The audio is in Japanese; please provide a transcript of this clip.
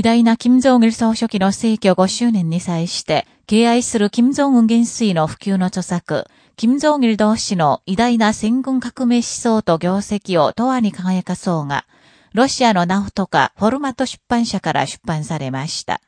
偉大な金正義総書記の逝去5周年に際して、敬愛する金正恩元帥の普及の著作、金正義同士の偉大な戦軍革命思想と業績を永遠に輝かそうが、ロシアのナフトかフォルマット出版社から出版されました。